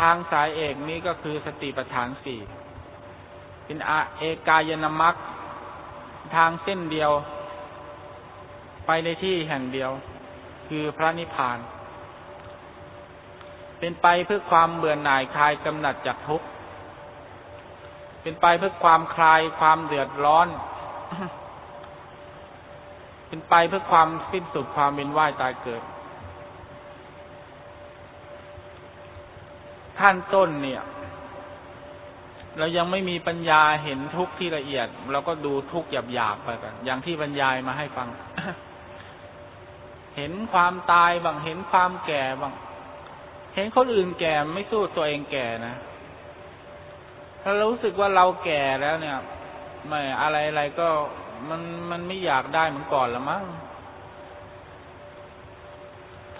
ทางสายเอกนี้ก็คือสติปัฏฐานสี่เป็นอาเอกายนามัคทางเส้นเดียว ไปในที่แห่งเดียว คือพระนิพพาน เป็นไปเพื่อความเบื่อหน่ายคลายกำหนัดจากทุกข์เป็นไปเพื่อความคลายความเดือดร้อน เป็นไปเพื่อความสิ้นสุดความเป็นว่ายตายเกิด ขั้นต้นเนี่ย เรายังไม่มีปัญญาเห็นทุกข์ที่ละเอียด เราก็ดูทุกข์หยาบๆไปกันอย่างที่บรรยายมาให้ฟัง เห็นความตายบางเห็นความแก่บางเห็นคนอื่นแก่ไม่สู้ตัวเองแก่นะถ้ารู้สึกว่าเราแก่แล้วเนี่ย ไม่อะไรอะไรก็มันมันไม่อยากได้เหมือนก่อนละมั้ง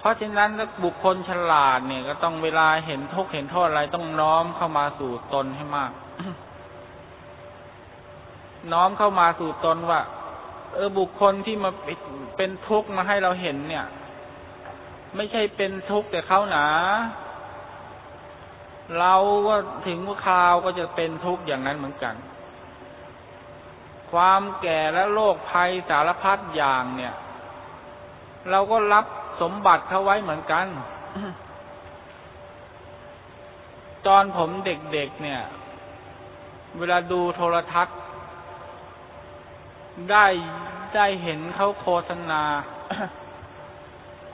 ราะฉะนั้นบุคคลฉลาดเนี่ย ก็ต้องเวลาเห็นทุกข์เห็นโทษอะไรต้องน้อมเข้ามาสู่ตนให้มาก น้อมเข้ามาสู่ตนว่า เออบุคคลที่มาเป็นทุกข์มาให้เราเห็นเนี่ย ไม่ใช่เป็นทุกข์แต่เขาหนา เราก็ถึงว่าคราวก็จะเป็นทุกข์อย่างนั้นเหมือนกัน ความแก่และโรคภัยสารพัดอย่างเนี่ยเราก็รับ สมบัติเขาไว้เหมือนกัน ตอนผมเด็กๆเนี่ย เวลาดูโทรทัศน์ ได้ได้เห็นเขาโฆษณา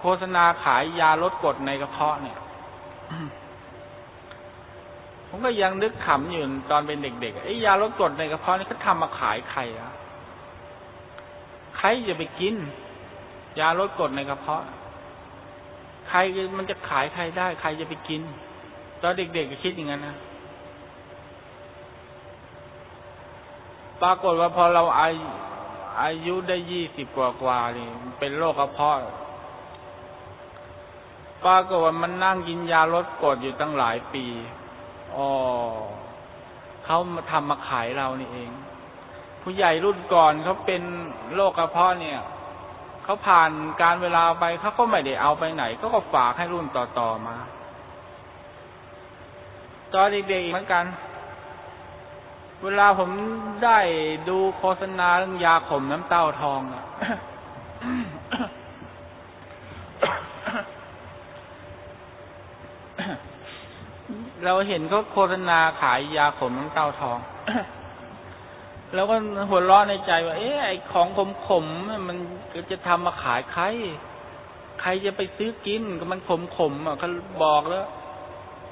โฆษณาขายยาลดกรดในกระเพาะเนี่ย ผมก็ยังนึกขำอยู่ตอนเป็นเด็กๆไอ้ยาลดกรดในกระเพาะนี่เขาทำมาขายใครอะใครจะไปกิน ยาลดกรดในกระเพาะ รมันจะขายใครได้ ใครจะไปกิน ตอนเด็กๆก็คิดอย่างนั้นนะปรากฏว่าพอเราอายุอายุได้ยี่สิบกว่ากว่านี่เป็นโรคกระเพาะปรากฏว่ามันนั่งกินยาลดกรดอยู่ตั้งหลายปีอ๋อเขามาทำมาขายเรานี่เอง ผู้ใหญ่รุ่นก่อนเขาเป็นโรคกระเพาะเนี่ย เขาผ่านการเวลาไปเขาก็ไม่ได้เอาไปไหนเขาก็ฝากให้รุ่นต่อๆมาตอนเด็กๆเหมือนกัน เวลาผมได้ดูโฆษณาเรื่องยาขมน้ำเต้าทองอะเราเห็นเขาโฆษณาขายยาขมน้ำเต้าทอง แล้วก็หัวเราะในใจว่า เอ๊ะไอของขมขมมันจะทำมาขายใคร ใครจะไปซื้อกินก็มันขมขมอะเขาบอกแล้ว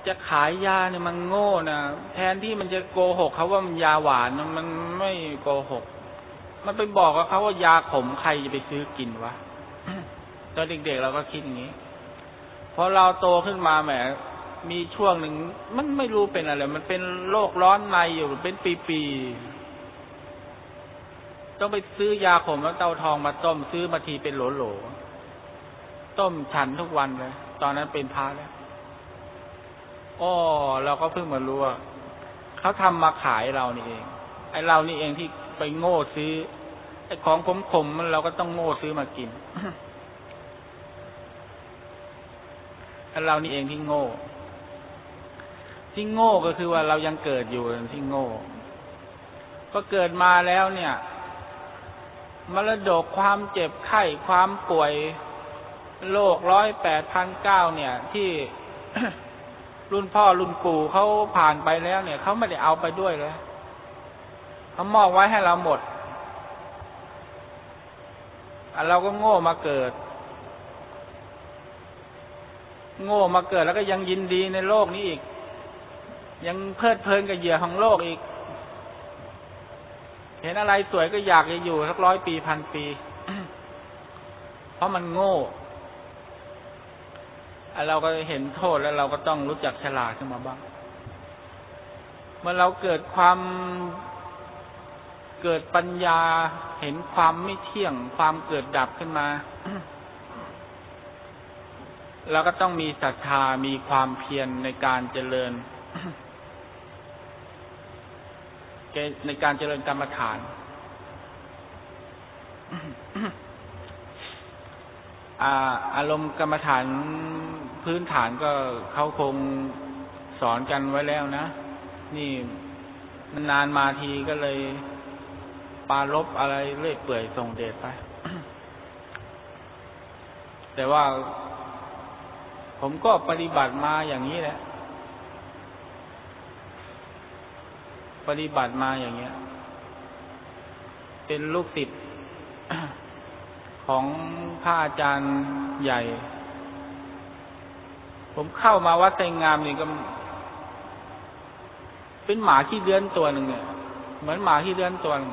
จะขายยาเนี่ยมันโง่นะแทนที่มันจะโกหกเขาว่ามันยาหวานมันไม่โกหก มันไปบอกกับเขาว่ายาขมใครจะไปซื้อกินวะตอนเด็กๆเราก็คิดอย่างนี้พอเราโตขึ้นมาแหมมีช่วงหนึ่งมันไม่รู้เป็นอะไร มันเป็นโรคร้อนในอยู่เป็นปีๆ ต้องไปซื้อยาขมแล้วเตาทองมาต้มซื้อมาทีเป็นโหลๆต้มฉันทุกวันเลย ตอนนั้นเป็นพระแล้วอ๋อเราก็เพิ่งมารู้ว่าเขาทำมาขายเรานี่เอง ไอเรานี่เองที่ไปโง่ซื้อ ไอของขมๆมันเราก็ต้องโง่ซื้อมากินไอเรานี่เองที่โง่ ที่โง่ก็คือว่าเรายังเกิดอยู่ที่โง่ ก็เกิดมาแล้วเนี่ย มรดกความเจ็บไข้ความป่วยโรคร้อยแปดพันเก้าเนี่ย ที่รุ่นพ่อรุ่นปู่เขาผ่านไปแล้วเนี่ยเขาไม่ได้เอาไปด้วยเลยเขามอบไว้ให้เราหมดเราก็โง่มาเกิด โง่มาเกิดแล้วก็ยังยินดีในโลกนี้อีก ยังเพลิดเพลินกับเหยื่อของโลกอีก เห็นอะไรสวยก็อยากจะอยู่สักร้อยปีพันปี เพราะมันโง่เราก็เห็นโทษแล้วเราก็ต้องรู้จักฉลาดขึ้นมาบ้าง เมื่อเราเกิดความเกิดปัญญาเห็นความไม่เที่ยงความเกิดดับขึ้นมาเราก็ต้องมีศรัทธามีความเพียรในการเจริญ ในการเจริญกรรมฐาน อารมณ์กรรมฐานพื้นฐานก็เขาคงสอนกันไว้แล้วนะ นี่มันนานมาทีก็เลยปาลบอะไรเรื่อยเปื่อยส่งเดชไป แต่ว่าผมก็ปฏิบัติมาอย่างนี้แหละ ปฏิบัติมาอย่างเงี้ย เป็นลูกศิษย์ของพระอาจารย์ใหญ่ ผมเข้ามาวัดไซงามนี่ก็ เป็นหมาที่เดือนตัวหนึ่งเนี่ยเหมือนหมาที่เดือนตัวหนึ่ง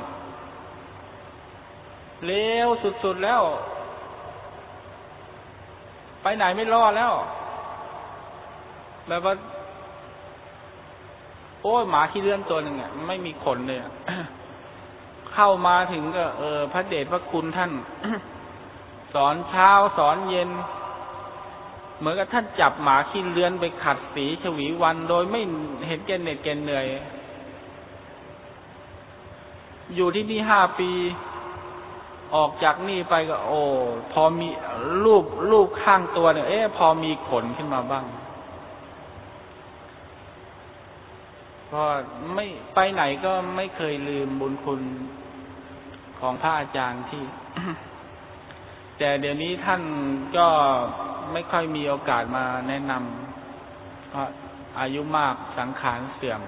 เลวสุดๆแล้ว ไปไหนไม่รอดแล้วแบบว่า โอ้หมาที่เลื่อนตัวหนึ่งอะไม่มีขนเลยเข้ามาถึงก็ เออ พระเดชพระคุณท่าน สอนเช้าสอนเย็น เหมือนกับท่านจับหมาขี้เลื่อนไปขัดสีฉวีวันโดยไม่เห็นแกเหน็ดแกเหนื่อย อยู่ที่นี่ห้าปีออกจากนี่ไปก็ โอ้ พอมีรูปรูปข้างตัวเนี่ย เอ๊ะพอมีขนขึ้นมาบ้าง พอไม่ไปไหนก็ไม่เคยลืมบุญคุณของพระอาจารย์ที่ แต่เดี๋ยวนี้ท่านก็ไม่ค่อยมีโอกาสมาแนะนำเพราะอายุมากสังขารเสื่อม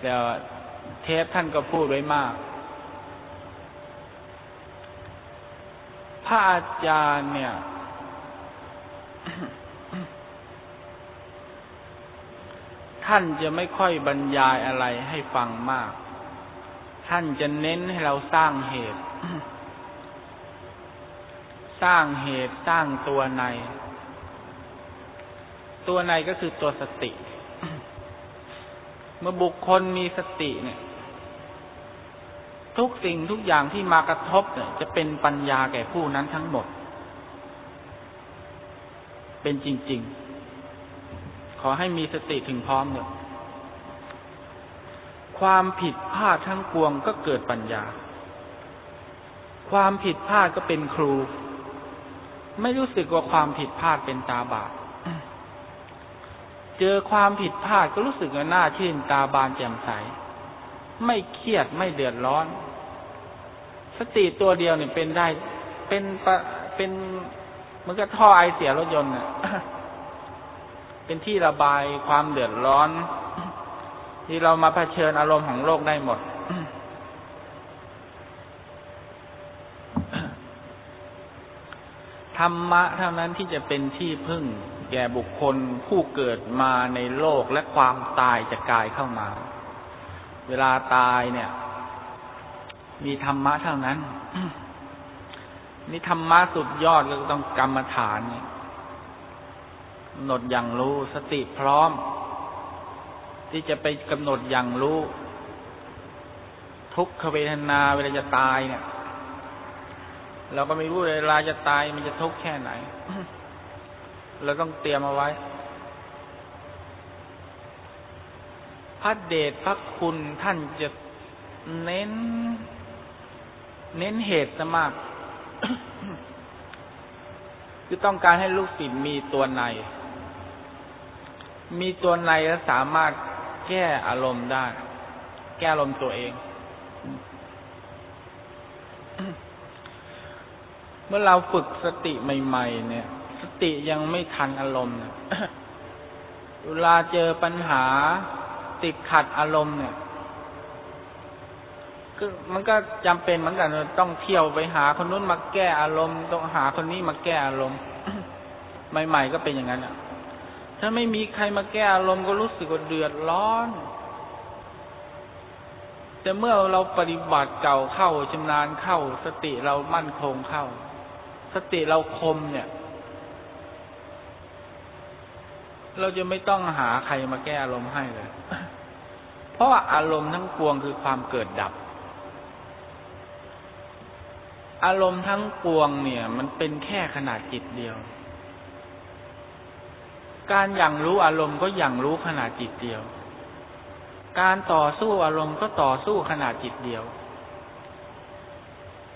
แต่เทปท่านก็พูดไว้มาก พระอาจารย์เนี่ย ท่านจะไม่ค่อยบรรยายอะไรให้ฟังมาก ท่านจะเน้นให้เราสร้างเหตุ สร้างเหตุสร้างตัวใน ตัวในก็คือตัวสติ เมื่อบุคคลมีสติเนี่ย ทุกสิ่งทุกอย่างที่มากระทบเนี่ย จะเป็นปัญญาแก่ผู้นั้นทั้งหมด เป็นจริง ๆ ขอให้มีสติถึงพร้อมเนี่ยความผิดพลาดทั้งปวงก็เกิดปัญญา ความผิดพลาดก็เป็นครู ไม่รู้สึกว่าความผิดพลาดเป็นตาบาปเจอความผิดพลาดก็รู้สึกว่าหน้าชื่นตาบานแจ่มใส ไม่เครียดไม่เดือดร้อน สติตัวเดียวเนี่ยเป็นได้ เป็นเป็นเหมือนกับท่อไอเสียรถยนต์เนี่ย เป็นที่ระบายความเดือดร้อน ที่เรามาเผชิญอารมณ์ของโลกได้หมด ธรรมะเท่านั้นที่จะเป็นที่พึ่งแก่บุคคลผู้เกิดมาในโลกและความตายจะกายเข้ามา เวลาตายเนี่ย มีธรรมะเท่านั้น นี่ธรรมะสุดยอดก็ต้องกรรมฐานเนี่ย หนดอย่างรู้ สติพร้อม ที่จะไปกำหนดอย่างรู้ ทุกขเวทนาเวลาจะตายเนี่ย เราก็ไม่รู้เวลาจะตายมันจะทุกข์แค่ไหน เราต้องเตรียมเอาไว้ พระเดชพระคุณท่านจะเน้น เน้นเหตุซะมากคือต้องการให้ลูกศิษย์มีตัวใน มีตัวในแล้วสามารถแก้อารมณ์ได้ แก้อารมณ์ตัวเอง เมื่อเราฝึกสติใหม่ ๆ เนี่ย สติยังไม่ทันอารมณ์เวลาเจอปัญหาติดขัดอารมณ์เนี่ยก็มันก็จำเป็นเหมือนกันต้องเที่ยวไปหาคนนู้นมาแก้อารมณ์ ต้องหาคนนี้มาแก้อารมณ์ ใหม่ ๆ ก็เป็นอย่างนั้นอะ ถ้าไม่มีใครมาแก้อารมณ์ก็รู้สึกว่าเดือดร้อน แต่เมื่อเราปฏิบัติเก่าเข้าชำนาญเข้า สติเรามั่นคงเข้า สติเราคมเนี่ย เราจะไม่ต้องหาใครมาแก้อารมณ์ให้เลย เพราะอารมณ์ทั้งปวงคือความเกิดดับ อารมณ์ทั้งปวงเนี่ย มันเป็นแค่ขนาดจิตเดียว การอย่างรู้อารมณ์ก็อย่างรู้ขนาดจิตเดียว การต่อสู้อารมณ์ก็ต่อสู้ขนาดจิตเดียว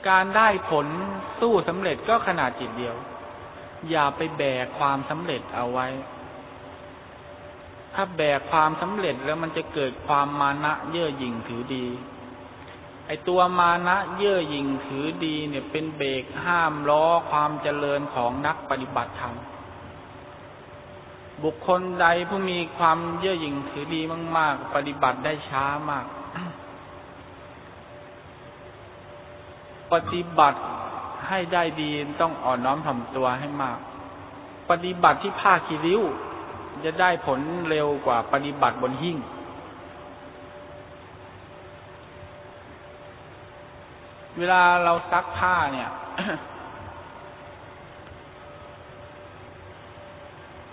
การได้ผลสู้สำเร็จก็ขนาดจิตเดียว อย่าไปแบกความสำเร็จเอาไว้ ถ้าแบกความสำเร็จแล้วมันจะเกิดความมานะเย่อหยิ่งถือดีไอตัวมานะเย่อหยิ่งถือดีเนี่ยเป็นเบรกห้ามล้อความเจริญของนักปฏิบัติธรรม บุคคลใดผู้มีความเย่อหยิ่งถือดีมาก ๆ ปฏิบัติได้ช้ามาก ปฏิบัติให้ได้ดีต้องอ่อนน้อมถ่อมตัวให้มาก ปฏิบัติที่ผ้าคีริ้ว จะได้ผลเร็วกว่าปฏิบัติบนหิ้งเวลาเราซักผ้าเนี่ย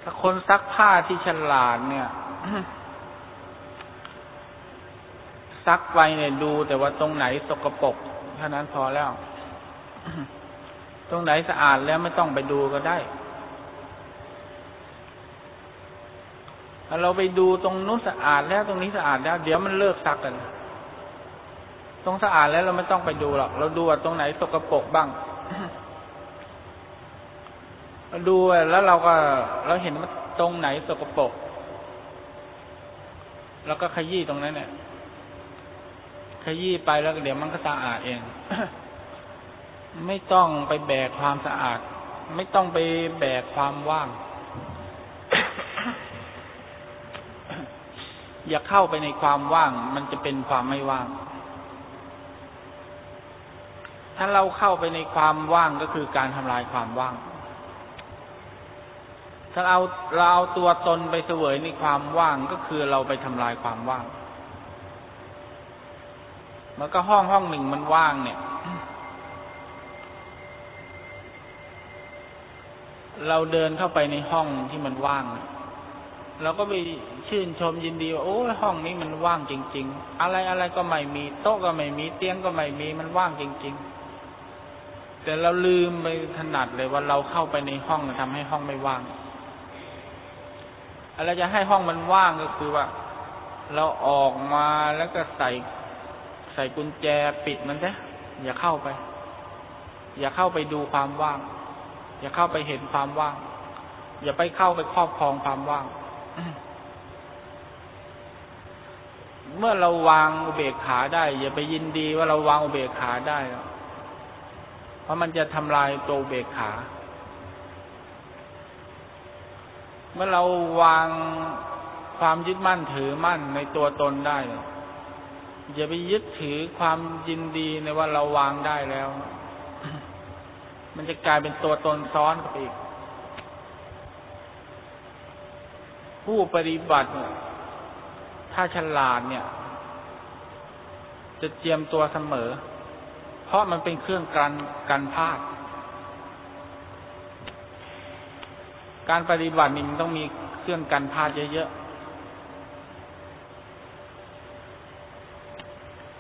ถ้าคนซักผ้าที่ฉลาดเนี่ยซักไปเนี่ยดูแต่ว่าตรงไหนสกปรกเท่านั้นพอแล้ว ตรงไหนสะอาดแล้วไม่ต้องไปดูก็ได้ถ้าเราไปดูตรงนู้นสะอาดแล้วตรงนี้สะอาดแล้ว เดี๋ยวมันเลิกซักกัน ตรงสะอาดแล้วเราไม่ต้องไปดูหรอก เราดูว่าตรงไหนสกปรกบ้างเรา ดูแล้วเราก็เราเห็นว่าตรงไหนสกปรกแล้วก็ขยี้ตรงนั้นเนี่ยขยี้ไปแล้วเดี๋ยวมันก็สะอาดเอง ไม่ต้องไปแบกความสะอาด ไม่ต้องไปแบกความว่าง อย่าเข้าไปในความว่าง มันจะเป็นความไม่ว่าง ถ้าเราเข้าไปในความว่างก็คือการทำลายความว่าง ถ้าเอาเราเอาตัวตนไปเสวยในความว่างก็คือเราไปทำลายความว่าง มันก็ห้องห้องหนึ่งมันว่างเนี่ย เราเดินเข้าไปในห้องที่มันว่าง เราก็ไปชื่นชมยินดีว่าโอ้ห้องนี้มันว่างจริง ๆ อะไรอะไรก็ไม่มี โต๊ะก็ไม่มีเตียงก็ไม่มีมันว่างจริง ๆแต่เราลืมไปถนัดเลยว่าเราเข้าไปในห้องทำให้ห้องไม่ว่าง อะไรจะให้ห้องมันว่างก็คือว่า เราออกมาแล้วก็ใส่ ใส่กุญแจปิดมันซะอย่าเข้าไป อย่าเข้าไปดูความว่าง อย่าเข้าไปเห็นความว่าง อย่าไปเข้าไปครอบครองความว่าง เมื่อเราวางอุเบกขาได้ อย่าไปยินดีว่าเราวางอุเบกขาได้ เพราะมันจะทำลายตัวอุเบกขา เมื่อเราวางความยึดมั่นถือมั่นในตัวตนได้อย่าไปยึดถือความยินดีในว่าเราวางได้แล้ว มันจะกลายเป็นตัวตนซ้อนกับอีก ผู้ปฏิบัติ ถ้าฉลาดเนี่ย จะเจียมตัวเสมอ เพราะมันเป็นเครื่องกันกันพลาด การปฏิบัตินี่มันต้องมีเครื่องกันพลาดเยอะๆ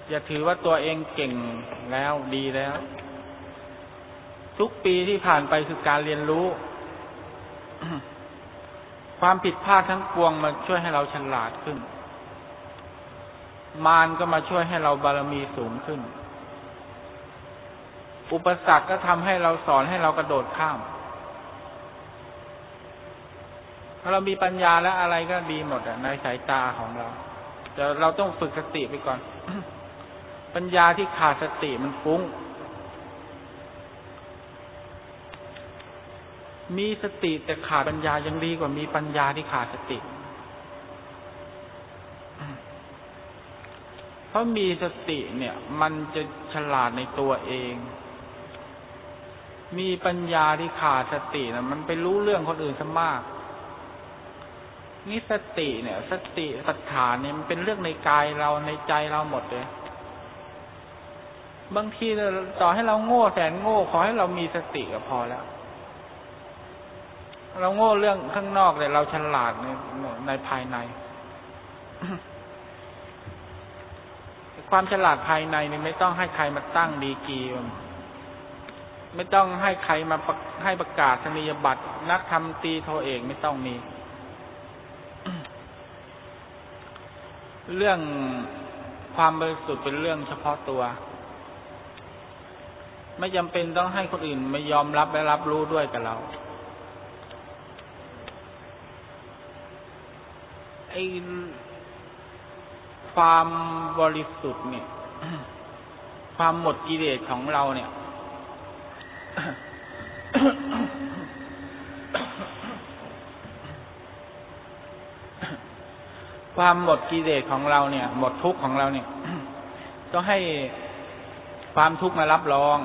อย่าถือว่าตัวเองเก่งแล้วดีแล้ว ทุกปีที่ผ่านไปคือการเรียนรู้ ความผิดพลาดทั้งปวงมาช่วยให้เราฉลาดขึ้น มารก็มาช่วยให้เราบารมีสูงขึ้น อุปสรรคก็ทำให้เราสอนให้เรากระโดดข้าม ถ้า เรามีปัญญาแล้วอะไรก็ดีหมดในสายตาของเราแต่เราต้องฝึกสติไปก่อน ปัญญาที่ขาดสติมันฟุ้ง มีสติแต่ขาดปัญญายังดีกว่ามีปัญญาที่ขาดสติ เพราะมีสติเนี่ย มันจะฉลาดในตัวเองมีปัญญาที่ขาดสตินะมันไปรู้เรื่องคนอื่นซะมาก นี่สติเนี่ย สติสัทธาเนี่ยมันเป็นเรื่องในกายเราในใจเราหมดเลย บางทีต่อให้เราโง่แสนโง่ขอให้เรามีสติก็พอแล้ว เราโง่เรื่องข้างนอกแต่เราฉลาดในในภายใน ความฉลาดภายในนี่ไม่ต้องให้ใครมาตั้งดีกีไม่ต้องให้ใครมาให้ประกาศนียบัตรนักทำตีโทเอกไม่ต้องมี เรื่องความบริสุทธิ์เป็นเรื่องเฉพาะตัว ไม่จำเป็นต้องให้คนอื่น ไม่ยอมรับและรับรู้ด้วยกับเราไอความบริสุทธิ์เนี่ย ความหมดกิเลสของเราเนี่ย ความหมดกิเลสของเราเนี่ย หมดทุกข์ของเราเนี่ยต้องให้ความทุกข์มารับรอง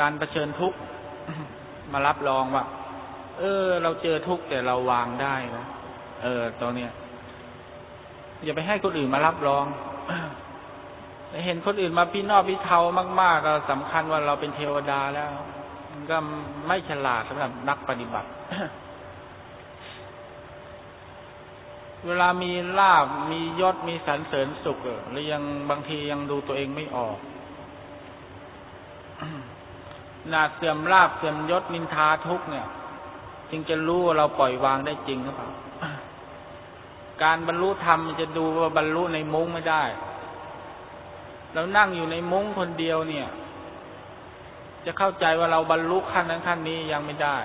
การเผชิญทุกข์มารับรองว่า เออ เราเจอทุกข์แต่เราวางได้นะเออตัวเนี้ยอย่าไปให้คนอื่นมารับรองเห็นคนอื่นมาพี่นอกพี่เทามาก ๆ ก็สำคัญว่าเราเป็นเทวดาแล้ว ก็ไม่ฉลาดสำหรับนักปฏิบัติ เวลามีลาบมียศมีสรรเสริญสุขหรือยังบางทียังดูตัวเองไม่ออกนาเสื่อมลาบเสื่อมยศนินทาทุกเนี่ย จึงจะรู้ว่าเราปล่อยวางได้จริงหรือเปล่าการบรรลุธรรมจะดูว่าบรรลุในมุ้งไม่ได้ เรานั่งอยู่ในมุ้งคนเดียวเนี่ย จะเข้าใจว่าเราบรรลุขั้นนั้นขั้นนี้ยังไม่ได้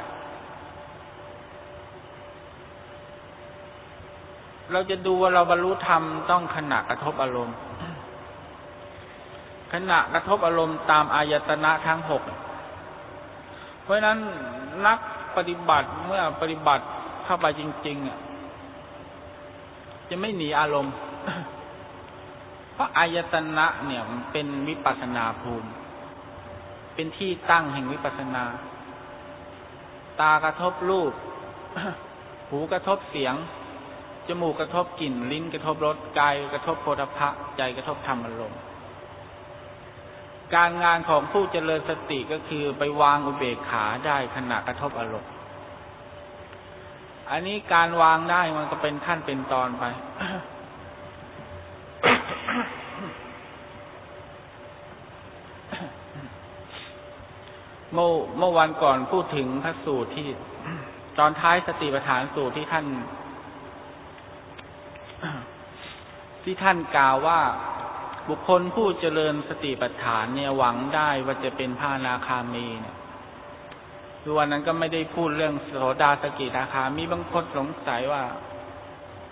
เราจะดูว่าเราบรรลุธรรมต้องขณะกระทบอารมณ์ ขณะกระทบอารมณ์ตามอายตนะทั้งหก เพราะนั้นนักปฏิบัติเมื่อปฏิบัติเข้าไปจริงๆจะไม่หนีอารมณ์ เพราะอายตนะเนี่ยมันเป็นวิปัสนาภูมิ เป็นที่ตั้งแห่งวิปัสนา ตากระทบรูป หูกระทบเสียง จมูกกระทบกลิ่น ลิ้นกระทบรสกายกระทบโพธพะใจกระทบธรรมอารมณ์การงานของผู้เจริญสติก็คือไปวางอุเบกขาได้ขณะกระทบอารมณ์อันนี้การวางได้มันก็เป็นขั้นเป็นตอนไป เมื่อเมื่อวันก่อนพูดถึงพระสูตรที่ ตอนท้ายสติปัฏฐานสูตรที่ท่าน ที่ท่านกล่าวว่าบุคคลผู้เจริญสติปัฏฐานเนี่ยหวังได้ว่าจะเป็นพระนาคามีเนี่ยคือวันนั้นก็ไม่ได้พูดเรื่องโสดาสกิทาคามีบางคนสงสัยว่า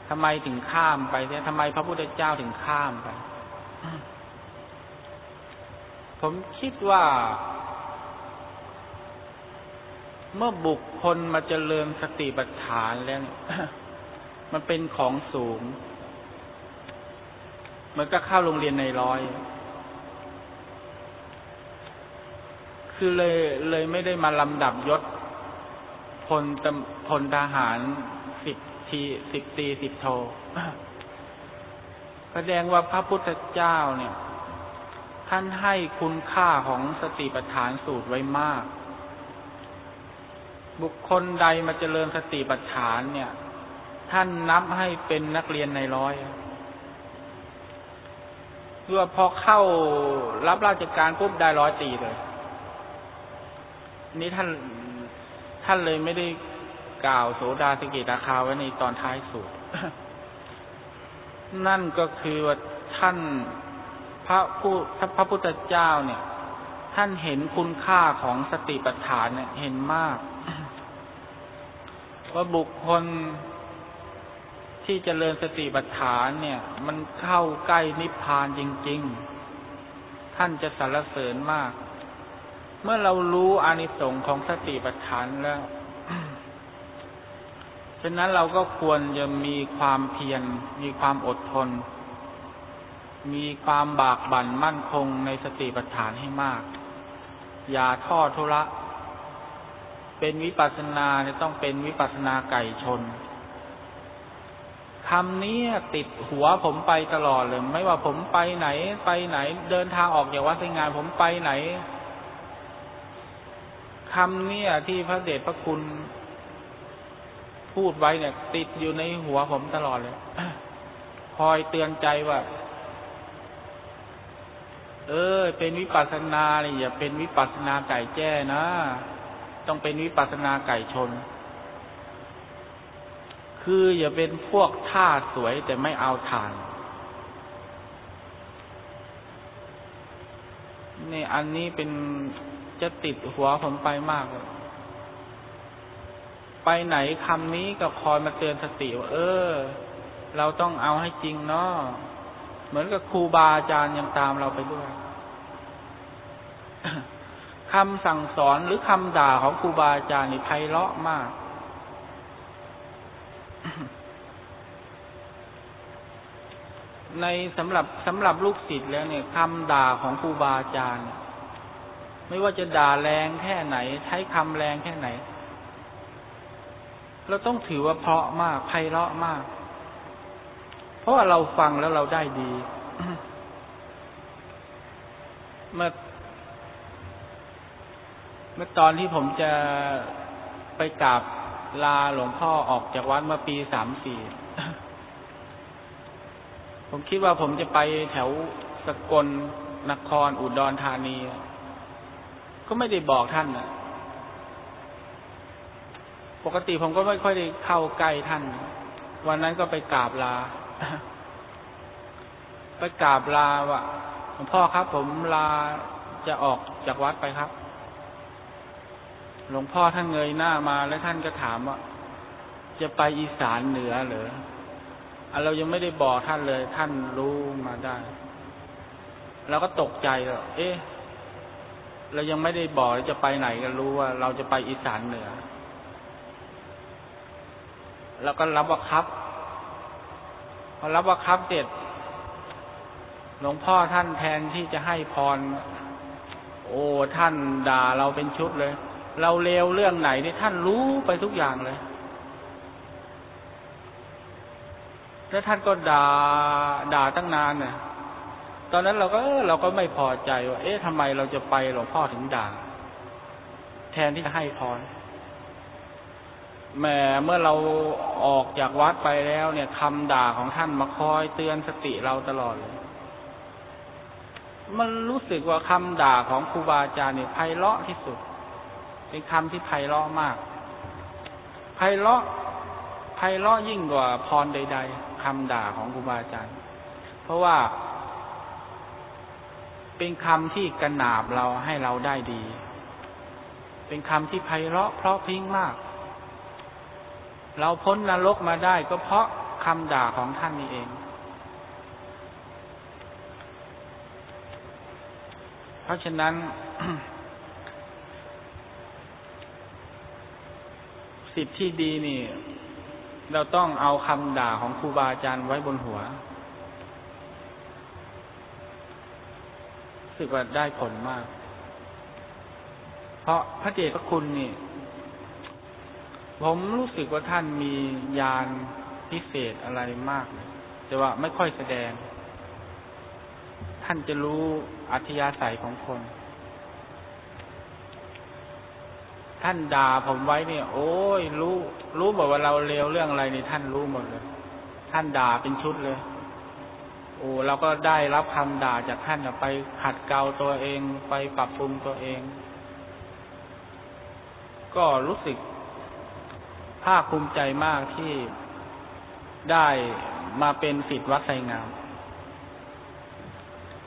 ทำไมถึงข้ามไปเนี่ยทำไมพระพุทธเจ้าถึงข้ามไป ผมคิดว่า เมื่อบุคคลมาเจริญสติปัฏฐานแล้ว มันเป็นของสูง มันก็เข้าโรงเรียนในร้อย คือเลยเลยไม่ได้มาลำดับยศพลตพลทหารสิบทีสิบตีสิบโทแสดงว่าพระพุทธเจ้าเนี่ย ท่านให้คุณค่าของสติปัฏฐานสูตรไว้มาก บุคคลใดมาเจริญสติปัฏฐานเนี่ย ท่านนับให้เป็นนักเรียนในร้อยคือว่าพอเข้ารับราชการปุ๊บได้ร้อยตีเลย นี่ท่านท่านเลยไม่ได้กล่าวโสดาสกิตาคาไว้ในตอนท้ายสูตรนั่นก็คือว่าท่านพระผู้พระพุทธเจ้าเนี่ย ท่านเห็นคุณค่าของสติปัฏฐานเนี่ยเห็นมาก ว่าบุคคล ที่เจริญสติปัฏฐานเนี่ย มันเข้าใกล้นิพพานจริง ๆ ท่านจะสรรเสริญมาก เมื่อเรารู้อานิสงส์ของสติปัฏฐานแล้ว ฉะนั้นเราก็ควรจะมีความเพียร มีความอดทน มีความบากบั่นมั่นคงในสติปัฏฐานให้มาก อย่าทอดทุระ เป็นวิปัสสนาเนี่ยต้องเป็นวิปัสสนาไก่ชน คำนี้ติดหัวผมไปตลอดเลย ไม่ว่าผมไปไหน ไปไหน เดินทางออกจากวัดไปงาน ผมไปไหนคำนี้ที่พระเดชพระคุณพูดไว้เนี่ย ติดอยู่ในหัวผมตลอดเลยคอยเตือนใจว่า เออ เป็นวิปัสสนาเนี่ยอย่าเป็นวิปัสสนาไก่แจ้นะ ต้องเป็นวิปัสสนาไก่ชน คืออย่าเป็นพวกท่าสวยแต่ไม่เอาทาน นี่อันนี้เป็นจะติดหัวผมไปมากเลยไปไหนคำนี้ก็คอยมาเตือนสติว่าเออ เราต้องเอาให้จริงเนาะเหมือนกับครูบาอาจารย์ยังตามเราไปด้วยคำสั่งสอนหรือคำด่าของครูบาอาจารย์นี่ไพเราะมาก ในสำหรับสำหรับลูกศิษย์แล้วเนี่ยคำด่าของครูบาอาจารย์ไม่ว่าจะด่าแรงแค่ไหน ใช้คำแรงแค่ไหน เราต้องถือว่าเพราะมากไพเราะมาก เพราะว่าเราฟังแล้วเราได้ดีเมื่อเมื่อตอนที่ผมจะไปกราบ ลาหลวงพ่อออกจากวัดมื่อปีสามสี่ผมคิดว่าผมจะไปแถวสกลนครอุดรธานี ก็ไม่ได้บอกท่านนะปกติผมก็ไม่ค่อยได้เข้าใกล้ท่าน วันนั้นก็ไปกราบลา ไปกราบลาว่าหลวงพ่อครับ ผมลาจะออกจากวัดไปครับ หลวงพ่อท่านเงยหน้ามาแล้วท่านก็ถามว่า จะไปอีสานเหนือเหรือเรายังไม่ได้บอกท่านเลย ท่านรู้มาได้เราก็ตกใจเลยเอ๊ะเรายังไม่ได้บอกจะไปไหนกันรู้ว่า เราจะไปอีสานเหนือแล้วก็รับว่าครับพอรับว่าครับเสร็จหลวงพ่อท่านแทนที่จะให้พร โอ้ท่านด่าเราเป็นชุดเลย เราเลวเรื่องไหนนี่ท่านรู้ไปทุกอย่างเลย แล้วท่านก็ด่าด่าตั้งนานเนี่ยตอนนั้นเราก็เราก็ไม่พอใจว่า เอ๊ะทำไมเราจะไปหลวงพ่อถึงด่าแทนที่จะให้พรแม่เมื่อเราออกจากวัดไปแล้วเนี่ยคำด่าของท่านมาคอยเตือนสติเราตลอดเลย มันรู้สึกว่าคำด่าของครูบาอาจารย์เนี่ยไพเราะที่สุด เป็นคำที่ไพเราะมาก ไพเราะไพเราะยิ่งกว่าพรใด ๆคำด่าของครูบาอาจารย์ เพราะว่าเป็นคำที่กระหนาบเราให้เราได้ดี เป็นคำที่ไพเราะเพราะพิ้งมาก เราพ้นนรกมาได้ก็เพราะคำด่าของท่านนี้เองเพราะฉะนั้น สิทธิ์ที่ดีนี่ เราต้องเอาคำด่าของครูบาอาจารย์ไว้บนหัวสึกว่าได้ผลมาก เพราะพระเจพระคุณนี่ ผมรู้สึกว่าท่านมียานพิเศษอะไรมากเลยแต่ว่าไม่ค่อยแสดง ท่านจะรู้อัธยาศัยของคน ท่านด่าผมไว้เนี่ย โอ้ยรู้รู้บอกว่าเราเลวเรื่องอะไรนี่ท่านรู้หมดเลย ท่านด่าเป็นชุดเลย โอ้เราก็ได้รับคำด่าจากท่านไปขัดเกลาตัวเองไปปรับปรุงตัวเอง ก็รู้สึกภาคภูมิใจมากที่ได้มาเป็นสิทธิ์วัดไสงาม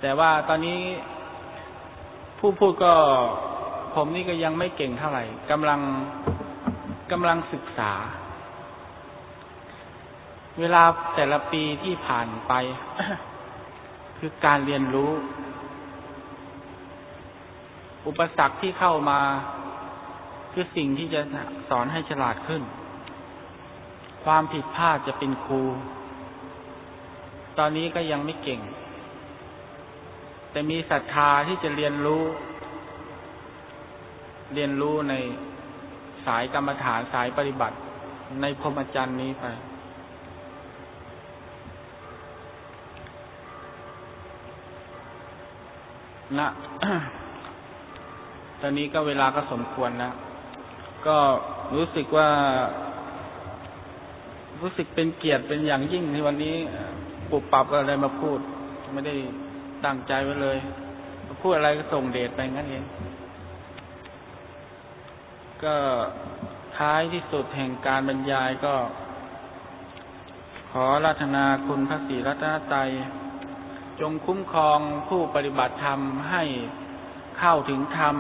แต่ว่าตอนนี้ผู้พูดก็ ผมนี่ก็ยังไม่เก่งเท่าไหร่กำลังกำลังศึกษา เวลาแต่ละปีที่ผ่านไป คือการเรียนรู้ อุปสรรคที่เข้ามา คือสิ่งที่จะสอนให้ฉลาดขึ้น ความผิดพลาดจะเป็นครู ตอนนี้ก็ยังไม่เก่ง แต่มีศรัทธาที่จะเรียนรู้ เรียนรู้ในสายกรรมฐานสายปฏิบัติ ในพรหมจรรย์นี้ไป นะ ตอนนี้ก็เวลาก็สมควรนะ ก็รู้สึกว่า รู้สึกเป็นเกียรติเป็นอย่างยิ่งที่วันนี้ปุบปับอะไรมาพูด ไม่ได้ตั้งใจไว้เลย พูดอะไรก็ส่งเดชไปงั้นเอง ก็ท้ายที่สุดแห่งการบรรยายก็ ขอรัตนาคุณพระศรีรัตนตรัยจงคุ้มครองผู้ปฏิบัติธรรมให้เข้าถึงธรรม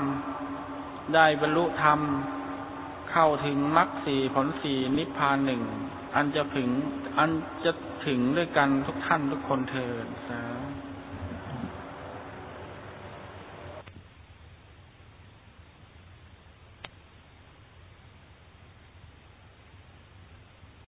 ได้บรรลุธรรม เข้าถึงมรรคสี่ผลสี่นิพพานหนึ่ง อันจะถึง อันจะถึงด้วยกันทุกท่านทุกคนเถิดสา